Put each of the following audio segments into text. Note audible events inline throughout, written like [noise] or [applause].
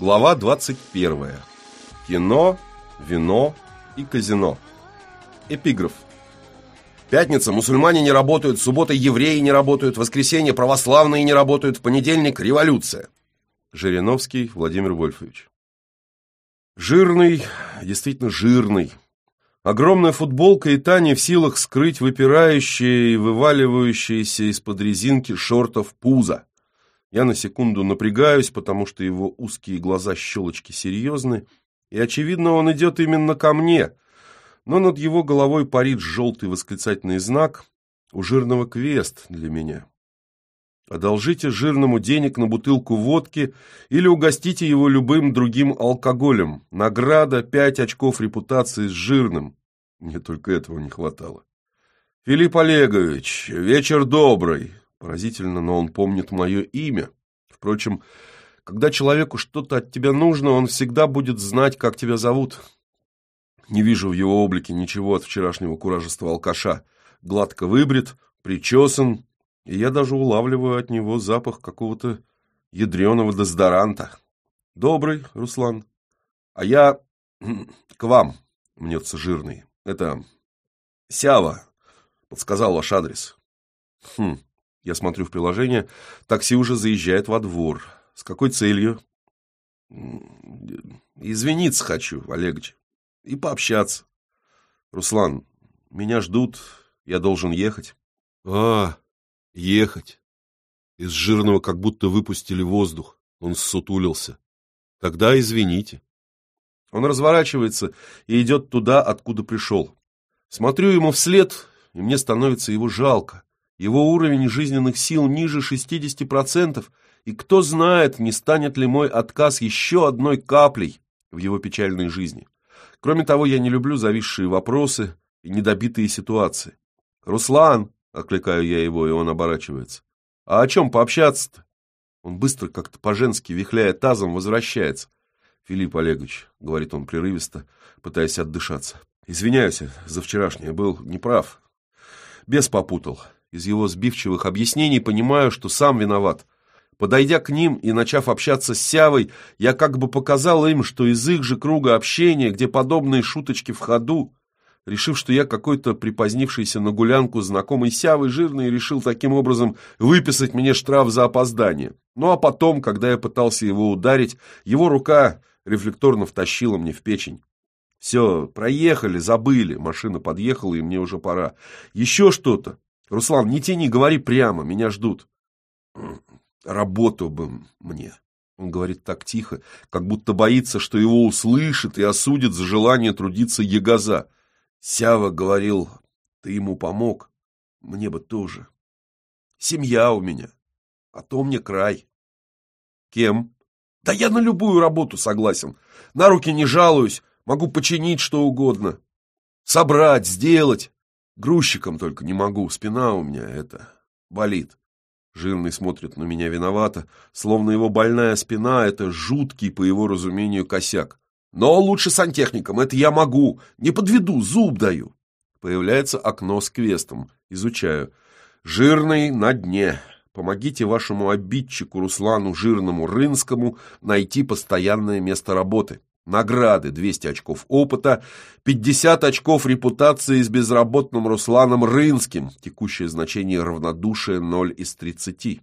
Глава 21. Кино, вино и казино. Эпиграф. Пятница мусульмане не работают, суббота евреи не работают, воскресенье православные не работают, в понедельник революция. Жириновский Владимир Вольфович. Жирный, действительно жирный. Огромная футболка и та в силах скрыть выпирающие и вываливающиеся из-под резинки шортов пузо. Я на секунду напрягаюсь, потому что его узкие глаза щелочки серьезны, и, очевидно, он идет именно ко мне. Но над его головой парит желтый восклицательный знак у жирного квест для меня. Одолжите жирному денег на бутылку водки или угостите его любым другим алкоголем. Награда пять очков репутации с жирным. Мне только этого не хватало. Филипп Олегович, вечер добрый. Поразительно, но он помнит мое имя. Впрочем, когда человеку что-то от тебя нужно, он всегда будет знать, как тебя зовут. Не вижу в его облике ничего от вчерашнего куражества алкаша. Гладко выбрит, причесан, и я даже улавливаю от него запах какого-то ядреного дезодоранта. Добрый, Руслан. А я [clears throat] к вам, мнется жирный. Это Сява подсказал ваш адрес. Хм, я смотрю в приложение. Такси уже заезжает во двор. С какой целью? Извиниться хочу, Олегович. И пообщаться. Руслан, меня ждут. Я должен ехать. А, ехать. Из жирного как будто выпустили воздух. Он ссутулился. Тогда извините. Он разворачивается и идет туда, откуда пришел. Смотрю ему вслед, и мне становится его жалко. Его уровень жизненных сил ниже 60%, и кто знает, не станет ли мой отказ еще одной каплей в его печальной жизни. Кроме того, я не люблю зависшие вопросы и недобитые ситуации. «Руслан!» — окликаю я его, и он оборачивается. «А о чем пообщаться-то?» Он быстро, как-то по-женски, вихляя тазом, возвращается. «Филипп Олегович», — говорит он прерывисто, пытаясь отдышаться, — «извиняюсь за вчерашнее, был неправ. Бес попутал. Из его сбивчивых объяснений понимаю, что сам виноват. Подойдя к ним и начав общаться с Сявой, я как бы показал им, что из их же круга общения, где подобные шуточки в ходу, решив, что я какой-то припозднившийся на гулянку знакомый Сявы жирный, решил таким образом выписать мне штраф за опоздание. Ну а потом, когда я пытался его ударить, его рука рефлекторно втащила мне в печень. Все, проехали, забыли, машина подъехала, и мне уже пора. Еще что-то. Руслан, не тяни, говори прямо, меня ждут. Работу бы мне. Он говорит так тихо, как будто боится, что его услышит и осудит за желание трудиться ягоза. Сява говорил, ты ему помог, мне бы тоже. Семья у меня, а то мне край. Кем? Да я на любую работу согласен. На руки не жалуюсь, могу починить что угодно. Собрать, сделать. Грузчиком только не могу, спина у меня это болит. Жирный смотрит на меня виновато, словно его больная спина — это жуткий, по его разумению, косяк. Но лучше сантехником, это я могу, не подведу, зуб даю. Появляется окно с квестом, изучаю. Жирный на дне. Помогите вашему обидчику Руслану Жирному Рынскому найти постоянное место работы. Награды 200 очков опыта, 50 очков репутации с безработным Русланом Рынским, текущее значение равнодушия 0 из 30.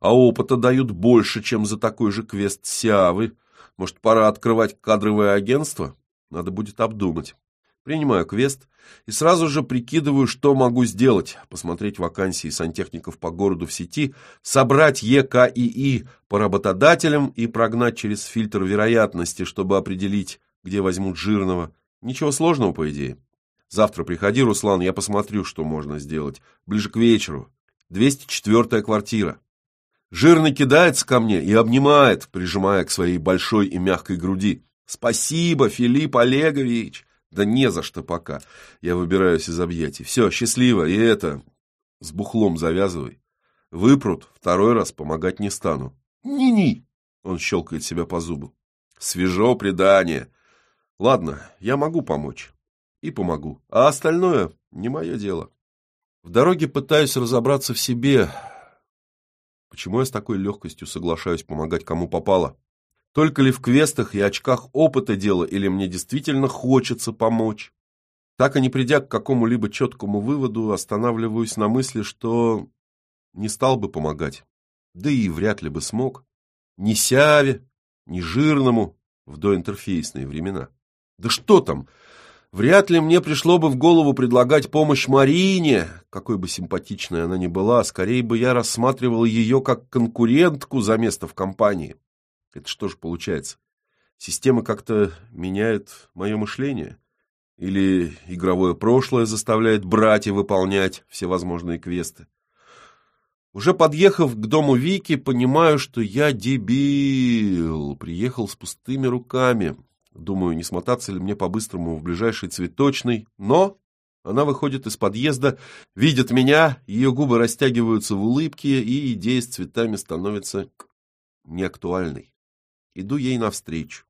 А опыта дают больше, чем за такой же квест Сиавы. Может, пора открывать кадровое агентство? Надо будет обдумать. Принимаю квест и сразу же прикидываю, что могу сделать. Посмотреть вакансии сантехников по городу в сети, собрать ЕКИИ по работодателям и прогнать через фильтр вероятности, чтобы определить, где возьмут жирного. Ничего сложного, по идее. Завтра приходи, Руслан, я посмотрю, что можно сделать. Ближе к вечеру. 204-я квартира. Жирный кидается ко мне и обнимает, прижимая к своей большой и мягкой груди. «Спасибо, Филипп Олегович!» Да не за что пока. Я выбираюсь из объятий. Все, счастливо. И это... С бухлом завязывай. Выпрут, второй раз помогать не стану. Ни-ни! Он щелкает себя по зубу. Свежо предание. Ладно, я могу помочь. И помогу. А остальное не мое дело. В дороге пытаюсь разобраться в себе. Почему я с такой легкостью соглашаюсь помогать кому попало? Только ли в квестах и очках опыта дело, или мне действительно хочется помочь? Так и не придя к какому-либо четкому выводу, останавливаюсь на мысли, что не стал бы помогать. Да и вряд ли бы смог. Ни Сяве, ни Жирному в доинтерфейсные времена. Да что там, вряд ли мне пришло бы в голову предлагать помощь Марине, какой бы симпатичной она ни была, скорее бы я рассматривал ее как конкурентку за место в компании. Это что же получается? Система как-то меняет мое мышление? Или игровое прошлое заставляет брать и выполнять всевозможные квесты? Уже подъехав к дому Вики, понимаю, что я дебил, приехал с пустыми руками. Думаю, не смотаться ли мне по-быстрому в ближайший цветочный, но она выходит из подъезда, видит меня, ее губы растягиваются в улыбке, и идея с цветами становится неактуальной. Иду ей навстречу.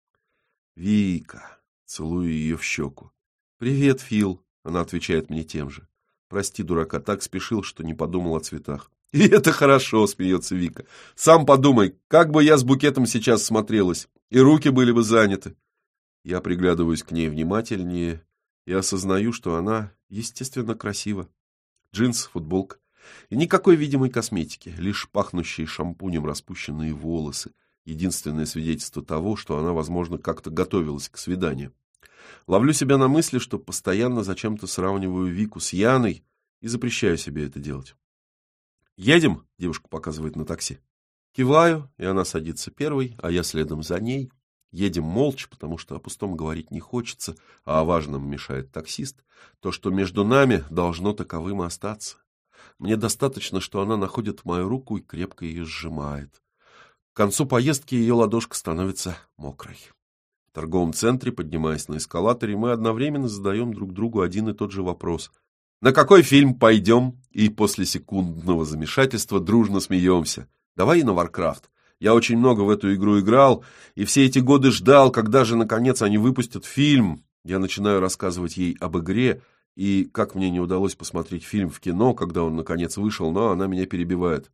«Вика!» — целую ее в щеку. «Привет, Фил!» — она отвечает мне тем же. «Прости, дурака, так спешил, что не подумал о цветах». [laughs] «И это хорошо!» — смеется Вика. «Сам подумай, как бы я с букетом сейчас смотрелась, и руки были бы заняты». Я приглядываюсь к ней внимательнее и осознаю, что она, естественно, красива. Джинс, футболка. И никакой видимой косметики, лишь пахнущие шампунем распущенные волосы, единственное свидетельство того, что она, возможно, как-то готовилась к свиданию. Ловлю себя на мысли, что постоянно зачем-то сравниваю Вику с Яной и запрещаю себе это делать. «Едем?» – девушка показывает на такси. Киваю, и она садится первой, а я следом за ней. Едем молча, потому что о пустом говорить не хочется, а о важном мешает таксист. То, что между нами, должно таковым остаться. Мне достаточно, что она находит мою руку и крепко ее сжимает. К концу поездки ее ладошка становится мокрой. В торговом центре, поднимаясь на эскалаторе, мы одновременно задаем друг другу один и тот же вопрос. «На какой фильм пойдем?» И после секундного замешательства дружно смеемся. «Давай и на Warcraft. Я очень много в эту игру играл, и все эти годы ждал, когда же, наконец, они выпустят фильм. Я начинаю рассказывать ей об игре, и как мне не удалось посмотреть фильм в кино, когда он, наконец, вышел, но она меня перебивает.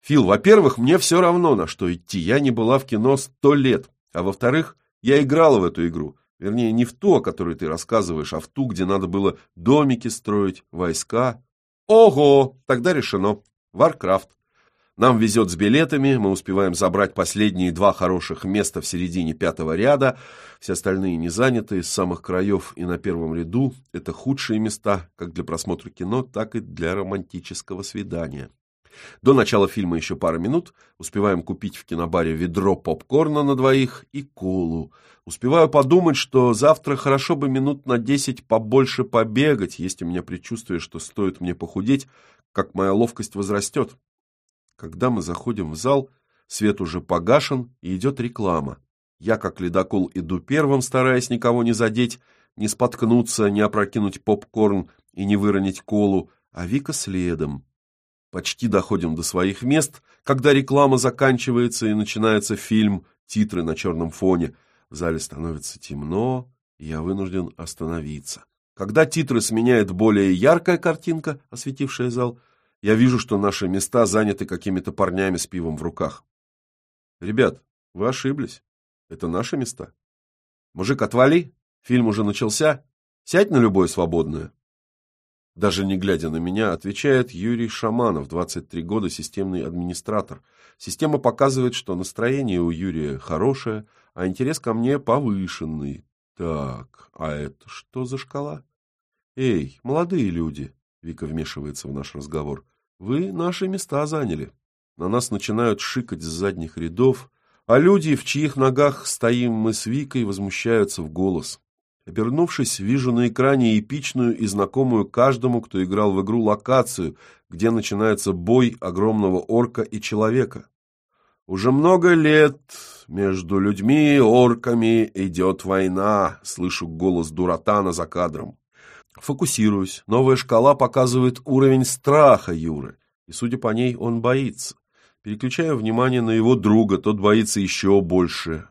Фил, во-первых, мне все равно, на что идти. Я не была в кино сто лет. А во-вторых, я играла в эту игру. Вернее, не в ту, о которой ты рассказываешь, а в ту, где надо было домики строить, войска. Ого! Тогда решено. Warcraft. Нам везет с билетами, мы успеваем забрать последние два хороших места в середине пятого ряда. Все остальные не заняты, с самых краев и на первом ряду. Это худшие места, как для просмотра кино, так и для романтического свидания. До начала фильма еще пара минут. Успеваем купить в кинобаре ведро попкорна на двоих и колу. Успеваю подумать, что завтра хорошо бы минут на десять побольше побегать. Есть у меня предчувствие, что стоит мне похудеть, как моя ловкость возрастет. Когда мы заходим в зал, свет уже погашен и идет реклама. Я, как ледокол, иду первым, стараясь никого не задеть, не споткнуться, не опрокинуть попкорн и не выронить колу, а Вика следом. Почти доходим до своих мест, когда реклама заканчивается и начинается фильм, титры на черном фоне. В зале становится темно, и я вынужден остановиться. Когда титры сменяет более яркая картинка, осветившая зал, я вижу, что наши места заняты какими-то парнями с пивом в руках. Ребят, вы ошиблись. Это наши места. Мужик, отвали. Фильм уже начался. Сядь на любое свободное. Даже не глядя на меня, отвечает Юрий Шаманов, 23 года, системный администратор. Система показывает, что настроение у Юрия хорошее, а интерес ко мне повышенный. Так, а это что за шкала? Эй, молодые люди, Вика вмешивается в наш разговор, вы наши места заняли. На нас начинают шикать с задних рядов, а люди, в чьих ногах стоим мы с Викой, возмущаются в голос. Обернувшись, вижу на экране эпичную и знакомую каждому, кто играл в игру, локацию, где начинается бой огромного орка и человека. Уже много лет между людьми и орками идет война, слышу голос Дуратана за кадром. Фокусируюсь. Новая шкала показывает уровень страха Юры, и, судя по ней, он боится. Переключаю внимание на его друга, тот боится еще больше.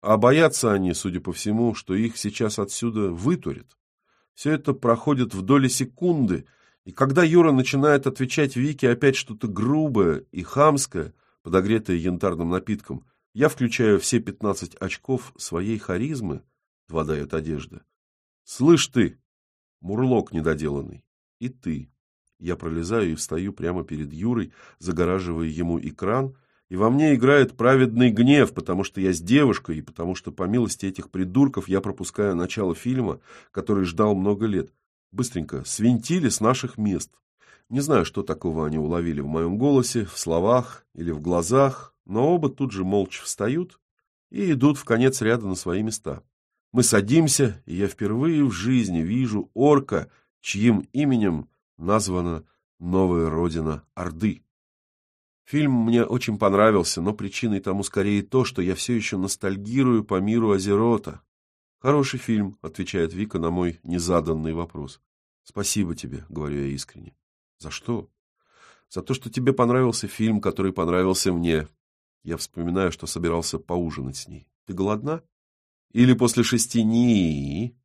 А боятся они, судя по всему, что их сейчас отсюда вытурят. Все это проходит в доли секунды, и когда Юра начинает отвечать Вике опять что-то грубое и хамское, подогретое янтарным напитком, Я включаю все пятнадцать очков своей харизмы, два дает одежда. Слышь ты, мурлок недоделанный, и ты. Я пролезаю и встаю прямо перед Юрой, загораживая ему экран, и во мне играет праведный гнев, потому что я с девушкой, и потому что, по милости этих придурков, я пропускаю начало фильма, который ждал много лет. Быстренько свинтили с наших мест. Не знаю, что такого они уловили в моем голосе, в словах или в глазах, но оба тут же молча встают и идут в конец ряда на свои места. Мы садимся, и я впервые в жизни вижу орка, чьим именем названа новая родина Орды. Фильм мне очень понравился, но причиной тому скорее то, что я все еще ностальгирую по миру Азерота. Хороший фильм, отвечает Вика на мой незаданный вопрос. Спасибо тебе, говорю я искренне. За что? За то, что тебе понравился фильм, который понравился мне. Я вспоминаю, что собирался поужинать с ней. Ты голодна? Или после шести ни?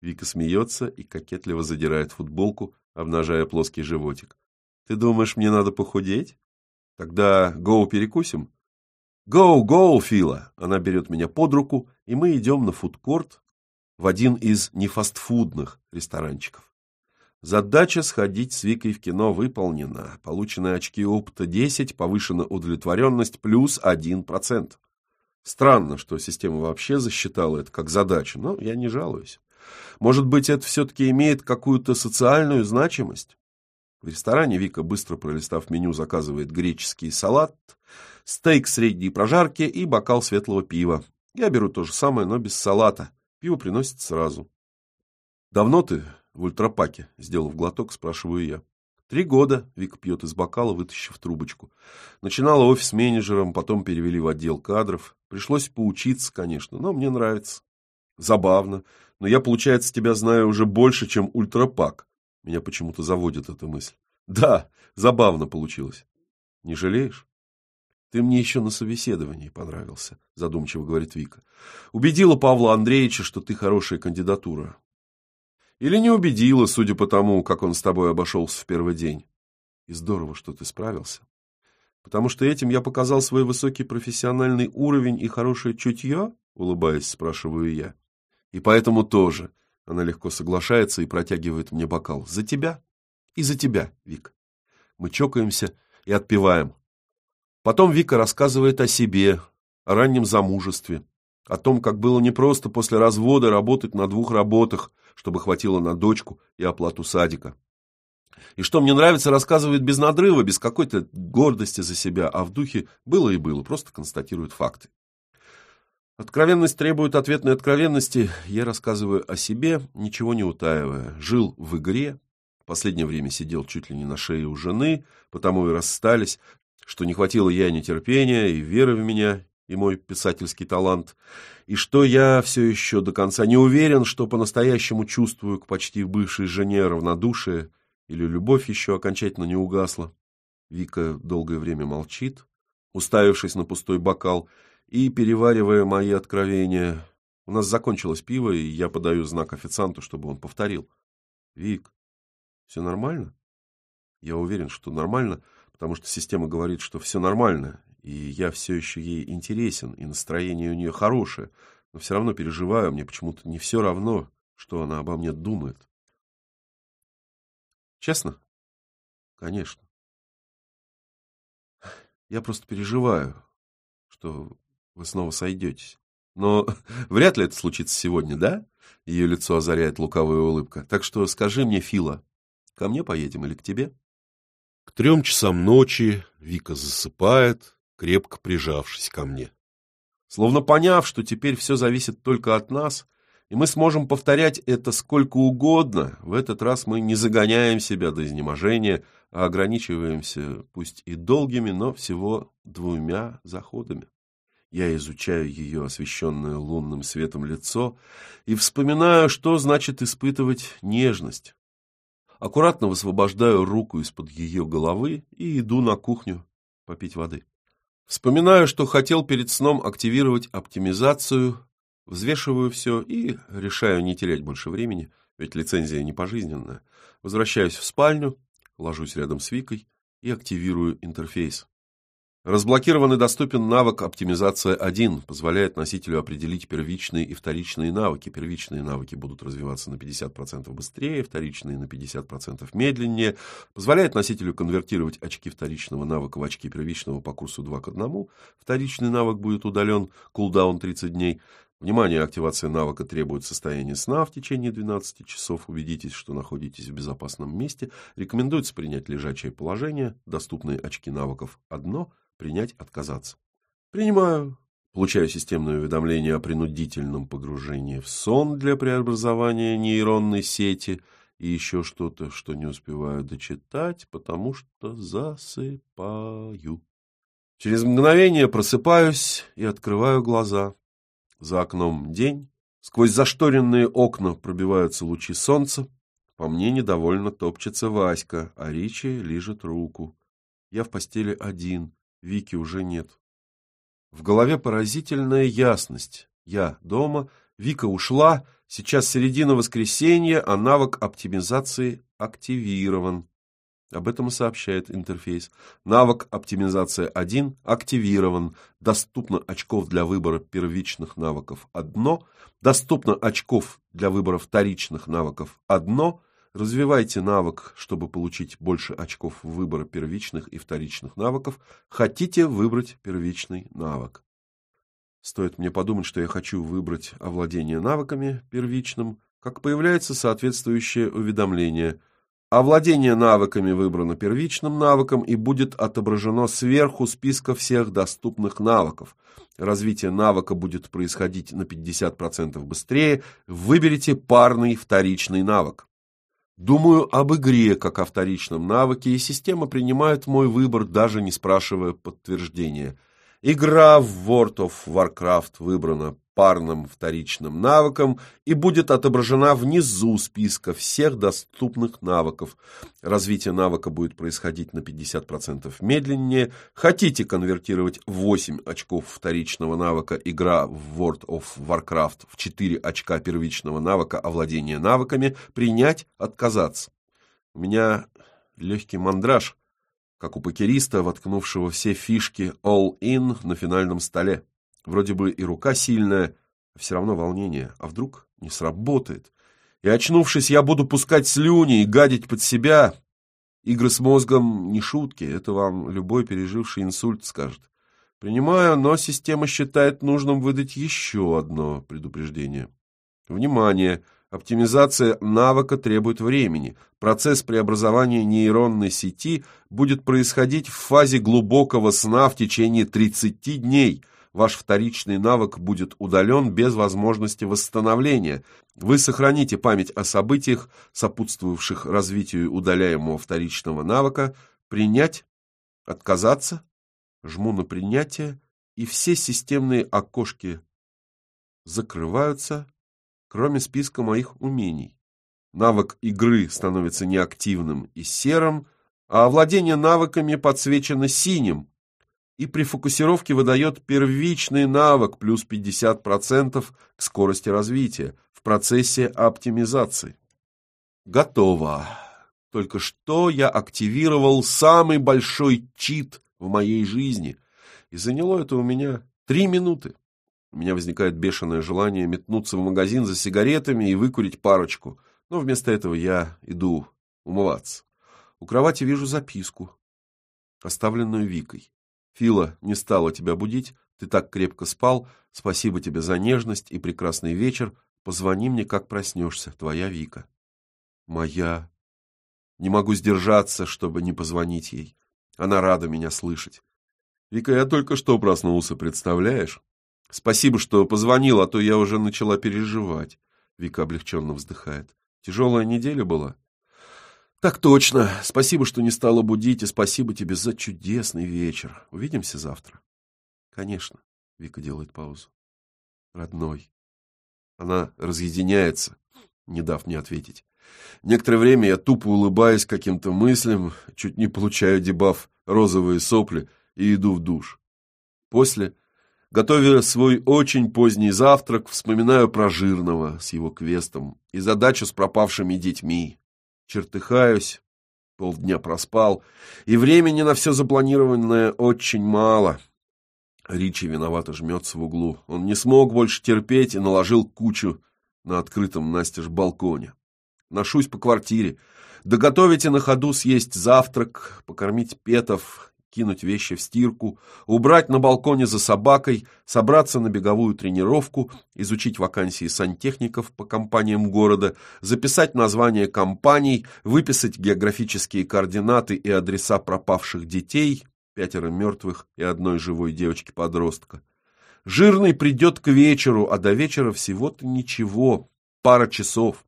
Вика смеется и кокетливо задирает футболку, обнажая плоский животик. Ты думаешь, мне надо похудеть? Тогда гоу перекусим? Гоу, гоу, Фила! Она берет меня под руку, и мы идем на фудкорт в один из нефастфудных ресторанчиков. Задача сходить с Викой в кино выполнена. Полученные очки опыта 10, повышена удовлетворенность плюс 1%. Странно, что система вообще засчитала это как задачу, но я не жалуюсь. Может быть, это все-таки имеет какую-то социальную значимость? В ресторане Вика, быстро пролистав меню, заказывает греческий салат, стейк средней прожарки и бокал светлого пива. Я беру то же самое, но без салата. Пиво приносит сразу. «Давно ты в ультрапаке?» Сделав глоток, спрашиваю я. «Три года», — Вика пьет из бокала, вытащив трубочку. Начинала офис-менеджером, потом перевели в отдел кадров. Пришлось поучиться, конечно, но мне нравится. Забавно, но я, получается, тебя знаю уже больше, чем ультрапак. Меня почему-то заводит эта мысль. Да, забавно получилось. Не жалеешь? Ты мне еще на собеседовании понравился, задумчиво говорит Вика. Убедила Павла Андреевича, что ты хорошая кандидатура. Или не убедила, судя по тому, как он с тобой обошелся в первый день. И здорово, что ты справился. Потому что этим я показал свой высокий профессиональный уровень и хорошее чутье, улыбаясь, спрашиваю я. И поэтому тоже. Она легко соглашается и протягивает мне бокал. За тебя и за тебя, Вик. Мы чокаемся и отпиваем. Потом Вика рассказывает о себе, о раннем замужестве, о том, как было непросто после развода работать на двух работах, чтобы хватило на дочку и оплату садика. И что мне нравится, рассказывает без надрыва, без какой-то гордости за себя, а в духе было и было, просто констатирует факты. Откровенность требует ответной откровенности. Я рассказываю о себе, ничего не утаивая. Жил в игре, последнее время сидел чуть ли не на шее у жены, потому и расстались, что не хватило я ни терпения, и веры в меня, и мой писательский талант, и что я все еще до конца не уверен, что по-настоящему чувствую к почти бывшей жене равнодушие или любовь еще окончательно не угасла. Вика долгое время молчит, уставившись на пустой бокал, и переваривая мои откровения. У нас закончилось пиво, и я подаю знак официанту, чтобы он повторил. «Вик, все нормально?» Я уверен, что нормально, потому что система говорит, что все нормально, и я все еще ей интересен, и настроение у нее хорошее, но все равно переживаю, мне почему-то не все равно, что она обо мне думает. Честно? Конечно. Я просто переживаю, что вы снова сойдетесь. Но [laughs] вряд ли это случится сегодня, да? Ее лицо озаряет лукавая улыбка. Так что скажи мне, Фила, ко мне поедем или к тебе? К трем часам ночи Вика засыпает, крепко прижавшись ко мне. Словно поняв, что теперь все зависит только от нас, и мы сможем повторять это сколько угодно, в этот раз мы не загоняем себя до изнеможения, а ограничиваемся, пусть и долгими, но всего двумя заходами. Я изучаю ее освещенное лунным светом лицо и вспоминаю, что значит испытывать нежность. Аккуратно высвобождаю руку из-под ее головы и иду на кухню попить воды. Вспоминаю, что хотел перед сном активировать оптимизацию, взвешиваю все и решаю не терять больше времени, ведь лицензия не пожизненная. Возвращаюсь в спальню, ложусь рядом с Викой и активирую интерфейс. Разблокирован и доступен навык «Оптимизация 1», позволяет носителю определить первичные и вторичные навыки. Первичные навыки будут развиваться на 50% быстрее, вторичные на 50% медленнее. Позволяет носителю конвертировать очки вторичного навыка в очки первичного по курсу 2 к 1. Вторичный навык будет удален, кулдаун 30 дней. Внимание, активация навыка требует состояния сна в течение 12 часов. Убедитесь, что находитесь в безопасном месте. Рекомендуется принять лежачее положение. Доступные очки навыков одно. Принять, отказаться. Принимаю. Получаю системное уведомление о принудительном погружении в сон для преобразования нейронной сети и еще что-то, что не успеваю дочитать, потому что засыпаю. Через мгновение просыпаюсь и открываю глаза. За окном день, сквозь зашторенные окна пробиваются лучи солнца. По мне недовольно топчется Васька, а Ричи лижет руку. Я в постели один, Вики уже нет. В голове поразительная ясность. Я дома, Вика ушла, сейчас середина воскресенья, а навык оптимизации активирован. Об этом сообщает интерфейс. Навык оптимизация 1 активирован. Доступно очков для выбора первичных навыков одно. Доступно очков для выбора вторичных навыков одно. Развивайте навык, чтобы получить больше очков выбора первичных и вторичных навыков. Хотите выбрать первичный навык. Стоит мне подумать, что я хочу выбрать овладение навыками первичным, как появляется соответствующее уведомление – Овладение навыками выбрано первичным навыком и будет отображено сверху списка всех доступных навыков. Развитие навыка будет происходить на 50% быстрее. Выберите парный вторичный навык. Думаю об игре как о вторичном навыке, и система принимает мой выбор, даже не спрашивая подтверждения. Игра в World of Warcraft выбрана парным вторичным навыком и будет отображена внизу списка всех доступных навыков. Развитие навыка будет происходить на 50% медленнее. Хотите конвертировать 8 очков вторичного навыка игра в World of Warcraft в 4 очка первичного навыка овладения навыками, принять, отказаться. У меня легкий мандраж, как у покериста, воткнувшего все фишки all-in на финальном столе. Вроде бы и рука сильная, а все равно волнение. А вдруг не сработает? И, очнувшись, я буду пускать слюни и гадить под себя. Игры с мозгом не шутки, это вам любой переживший инсульт скажет. Принимаю, но система считает нужным выдать еще одно предупреждение. Внимание! Оптимизация навыка требует времени. Процесс преобразования нейронной сети будет происходить в фазе глубокого сна в течение 30 дней – ваш вторичный навык будет удален без возможности восстановления. Вы сохраните память о событиях, сопутствовавших развитию удаляемого вторичного навыка, принять, отказаться, жму на принятие, и все системные окошки закрываются, кроме списка моих умений. Навык игры становится неактивным и серым, а владение навыками подсвечено синим, и при фокусировке выдает первичный навык плюс 50% к скорости развития в процессе оптимизации. Готово. Только что я активировал самый большой чит в моей жизни, и заняло это у меня три минуты. У меня возникает бешеное желание метнуться в магазин за сигаретами и выкурить парочку, но вместо этого я иду умываться. У кровати вижу записку, оставленную Викой. Фила не стала тебя будить, ты так крепко спал, спасибо тебе за нежность и прекрасный вечер, позвони мне, как проснешься, твоя Вика. Моя. Не могу сдержаться, чтобы не позвонить ей. Она рада меня слышать. Вика, я только что проснулся, представляешь? Спасибо, что позвонил, а то я уже начала переживать. Вика облегченно вздыхает. Тяжелая неделя была? Так точно. Спасибо, что не стала будить, и спасибо тебе за чудесный вечер. Увидимся завтра. Конечно. Вика делает паузу. Родной. Она разъединяется, не дав мне ответить. Некоторое время я тупо улыбаюсь каким-то мыслям, чуть не получаю дебаф розовые сопли и иду в душ. После, готовя свой очень поздний завтрак, вспоминаю про Жирного с его квестом и задачу с пропавшими детьми, чертыхаюсь, полдня проспал, и времени на все запланированное очень мало. Ричи виновато жмется в углу. Он не смог больше терпеть и наложил кучу на открытом настежь балконе. Ношусь по квартире. Доготовить и на ходу съесть завтрак, покормить петов, кинуть вещи в стирку, убрать на балконе за собакой, собраться на беговую тренировку, изучить вакансии сантехников по компаниям города, записать названия компаний, выписать географические координаты и адреса пропавших детей, пятеро мертвых и одной живой девочки-подростка. Жирный придет к вечеру, а до вечера всего-то ничего, пара часов.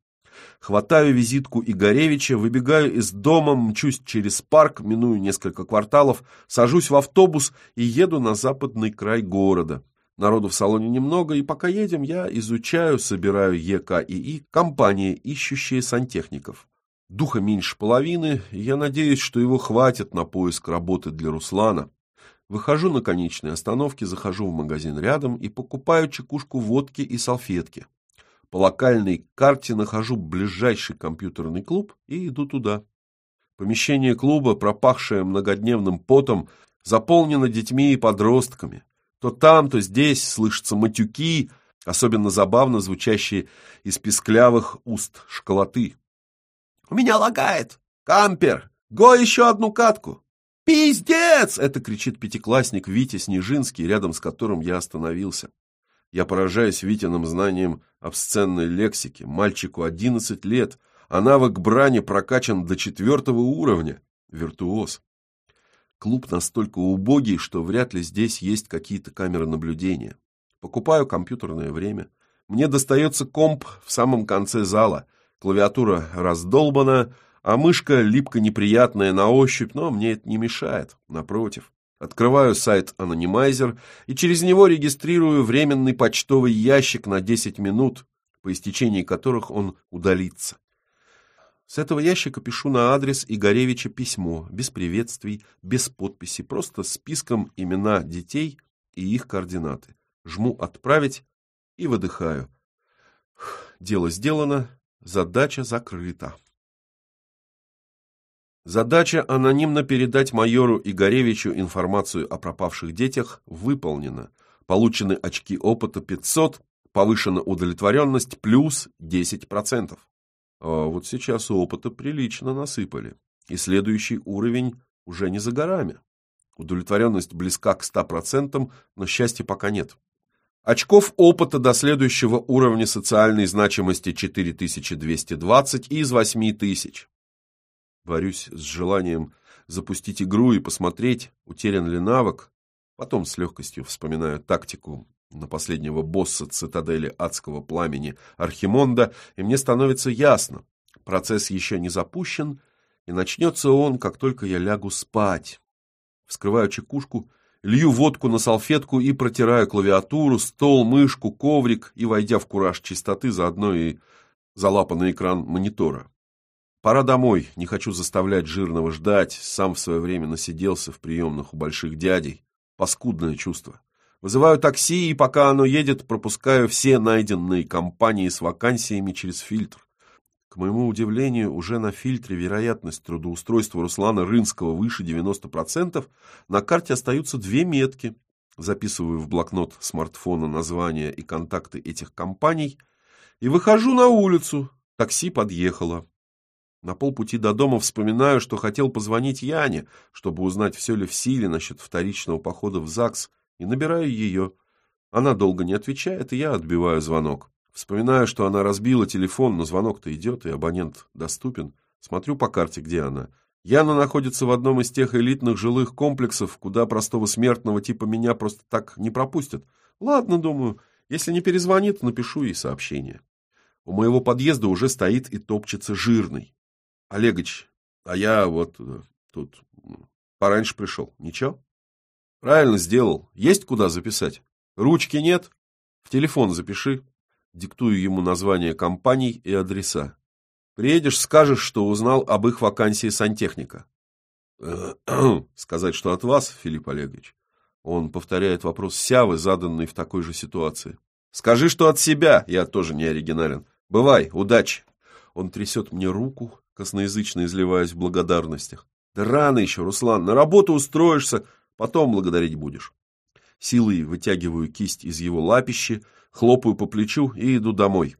Хватаю визитку Игоревича, выбегаю из дома, мчусь через парк, миную несколько кварталов, сажусь в автобус и еду на западный край города. Народу в салоне немного, и пока едем, я изучаю, собираю ЕКИИ, компании, ищущие сантехников. Духа меньше половины, и я надеюсь, что его хватит на поиск работы для Руслана. Выхожу на конечной остановке, захожу в магазин рядом и покупаю чекушку водки и салфетки. По локальной карте нахожу ближайший компьютерный клуб и иду туда. Помещение клуба, пропахшее многодневным потом, заполнено детьми и подростками. То там, то здесь слышатся матюки, особенно забавно звучащие из писклявых уст школоты. «У меня лагает! Кампер! Го еще одну катку!» «Пиздец!» — это кричит пятиклассник Витя Снежинский, рядом с которым я остановился. Я поражаюсь Витиным знанием обсценной лексики. Мальчику 11 лет, а навык брани прокачан до четвертого уровня. Виртуоз. Клуб настолько убогий, что вряд ли здесь есть какие-то камеры наблюдения. Покупаю компьютерное время. Мне достается комп в самом конце зала. Клавиатура раздолбана, а мышка липко неприятная на ощупь, но мне это не мешает, напротив. Открываю сайт Anonymizer и через него регистрирую временный почтовый ящик на 10 минут, по истечении которых он удалится. С этого ящика пишу на адрес Игоревича письмо, без приветствий, без подписи, просто списком имена детей и их координаты. Жму «Отправить» и выдыхаю. Дело сделано, задача закрыта. Задача анонимно передать майору Игоревичу информацию о пропавших детях выполнена. Получены очки опыта 500, повышена удовлетворенность плюс 10%. А вот сейчас опыта прилично насыпали. И следующий уровень уже не за горами. Удовлетворенность близка к 100%, но счастья пока нет. Очков опыта до следующего уровня социальной значимости 4220 из 8000. Борюсь с желанием запустить игру и посмотреть, утерян ли навык. Потом с легкостью вспоминаю тактику на последнего босса цитадели адского пламени Архимонда, и мне становится ясно, процесс еще не запущен, и начнется он, как только я лягу спать. Вскрываю чекушку, лью водку на салфетку и протираю клавиатуру, стол, мышку, коврик и, войдя в кураж чистоты, заодно и залапанный экран монитора. Пора домой, не хочу заставлять жирного ждать, сам в свое время насиделся в приемных у больших дядей. Паскудное чувство. Вызываю такси, и пока оно едет, пропускаю все найденные компании с вакансиями через фильтр. К моему удивлению, уже на фильтре вероятность трудоустройства Руслана Рынского выше 90%, на карте остаются две метки. Записываю в блокнот смартфона названия и контакты этих компаний и выхожу на улицу. Такси подъехало. На полпути до дома вспоминаю, что хотел позвонить Яне, чтобы узнать, все ли в силе насчет вторичного похода в ЗАГС, и набираю ее. Она долго не отвечает, и я отбиваю звонок. Вспоминаю, что она разбила телефон, но звонок-то идет, и абонент доступен. Смотрю по карте, где она. Яна находится в одном из тех элитных жилых комплексов, куда простого смертного типа меня просто так не пропустят. Ладно, думаю, если не перезвонит, напишу ей сообщение. У моего подъезда уже стоит и топчется жирный. Олегович, а я вот э, тут пораньше пришел. Ничего? Правильно сделал. Есть куда записать? Ручки нет? В телефон запиши. Диктую ему название компаний и адреса. Приедешь, скажешь, что узнал об их вакансии сантехника. [clears throat] Сказать, что от вас, Филипп Олегович. Он повторяет вопрос Сявы, заданный в такой же ситуации. Скажи, что от себя. Я тоже не оригинален. Бывай, удачи. Он трясет мне руку, косноязычно изливаясь в благодарностях. Да рано еще, Руслан, на работу устроишься, потом благодарить будешь. Силой вытягиваю кисть из его лапищи, хлопаю по плечу и иду домой.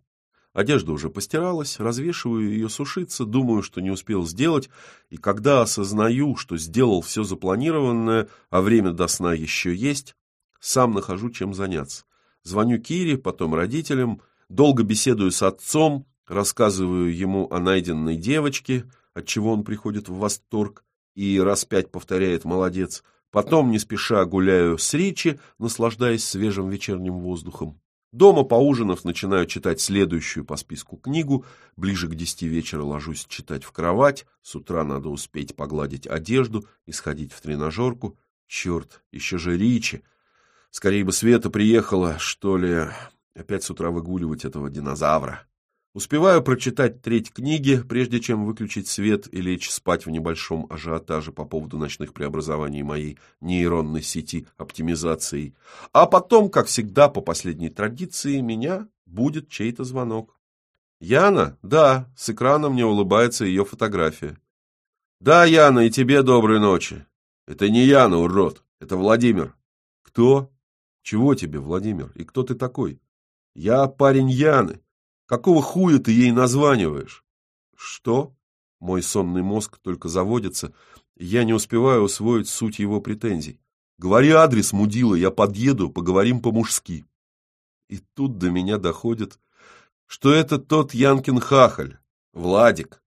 Одежда уже постиралась, развешиваю ее сушиться, думаю, что не успел сделать, и когда осознаю, что сделал все запланированное, а время до сна еще есть, сам нахожу чем заняться. Звоню Кире, потом родителям, долго беседую с отцом, рассказываю ему о найденной девочке, от чего он приходит в восторг и раз пять повторяет «молодец», потом не спеша гуляю с Ричи, наслаждаясь свежим вечерним воздухом. Дома, поужинав, начинаю читать следующую по списку книгу, ближе к десяти вечера ложусь читать в кровать, с утра надо успеть погладить одежду и сходить в тренажерку. Черт, еще же Ричи! Скорее бы Света приехала, что ли, опять с утра выгуливать этого динозавра. Успеваю прочитать треть книги, прежде чем выключить свет и лечь спать в небольшом ажиотаже по поводу ночных преобразований моей нейронной сети оптимизации. А потом, как всегда, по последней традиции, меня будет чей-то звонок. «Яна?» «Да», с экрана мне улыбается ее фотография. «Да, Яна, и тебе доброй ночи». «Это не Яна, урод, это Владимир». «Кто?» «Чего тебе, Владимир, и кто ты такой?» «Я парень Яны». Какого хуя ты ей названиваешь? Что? Мой сонный мозг только заводится. Я не успеваю усвоить суть его претензий. Говори адрес, мудила, я подъеду, поговорим по-мужски. И тут до меня доходит, что это тот Янкин хахаль, Владик.